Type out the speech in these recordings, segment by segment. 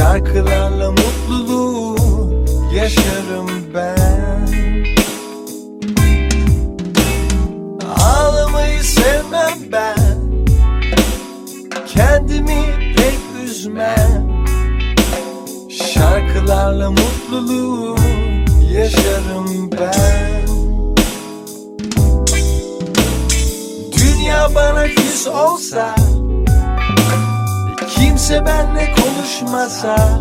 Şarkılarla mutluluğu yaşarım ben. Ağlamayı sevmem ben. Kendimi pek üzmem. Şarkılarla mutluluğu yaşarım ben. Dünya bana küs olsa Kimse benle konuşmasa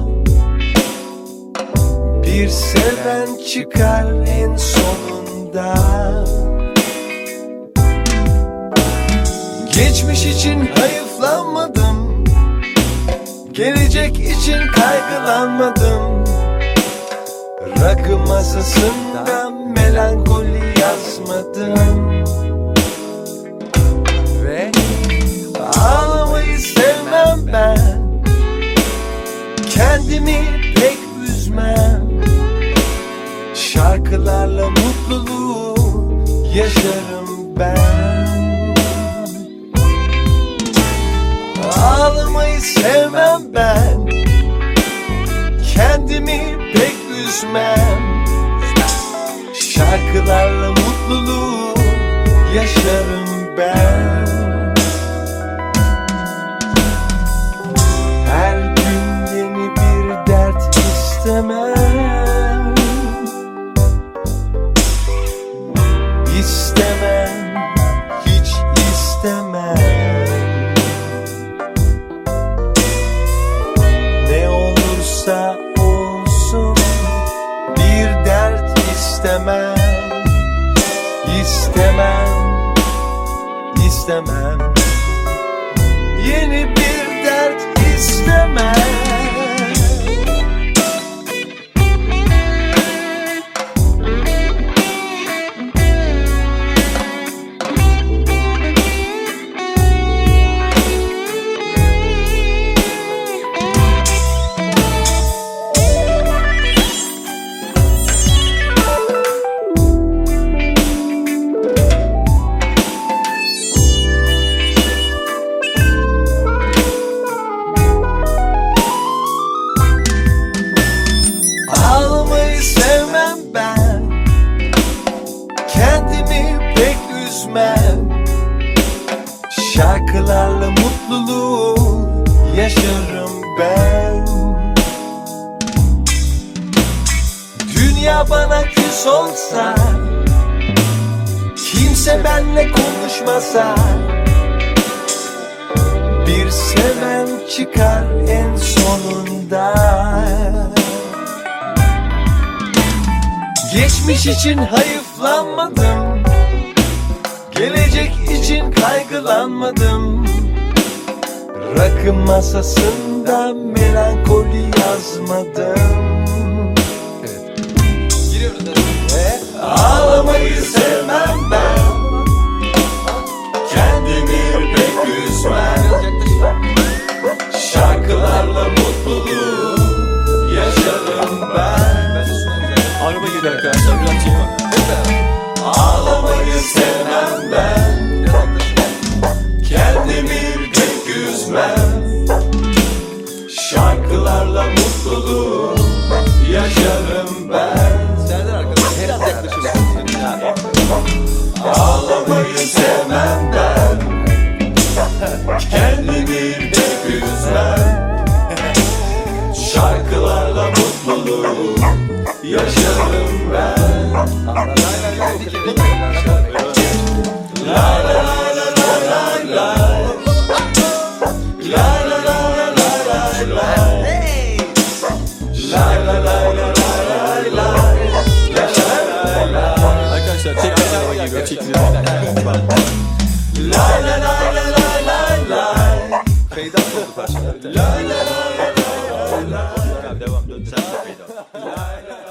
Bir seven çıkar en sonunda. Geçmiş için hayıflanmadım Gelecek için kaygılanmadım. Rakı masasında melankoli yazmadım Kendimi pek üzmem. Şarkılarla mutluluğu yaşarım ben. Ağlamayı sevmem ben. Kendimi pek üzmem. Şarkılarla mutluluğu yaşarım ben istemem. İstemem, istemem üzmem Şarkılarla mutluluğu yaşarım ben. Dünya bana küs olsa Kimse benle konuşmasa Bir seven çıkar en sonunda. Geçmiş için hayıflanmadım Gelecek için kaygılanmadım Rakı masasında melankoli yazmadım Giriyoruz hadi. Ve ağlamayı sevmem ben Kendimi pek üzmem. Şarkılarla mutluluğu yaşarım ben. Araba girdi arkadaşlar biraz beraber. Ağlamayı sevmem ben. Kendimi pek üzmem Şarkılarla mutluluğu yaşarım ben Serdar. Ağlamayı sevmem ben Kendimi pek üzmem Şarkılarla mutluluğu yaşarım ben Lay lay lay arkadaşlar tekrar araba geliyor çekilir. Lay lay lay lay lay lay lay. Feyda oldu parçalar. Lay lay lay lay lay lay. Devam dön sen de feyda. Lay lay.